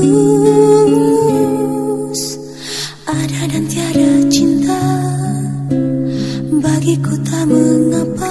tulus Ada dan tiada cinta Bagiku tak mengapa.